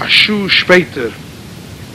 a shoe später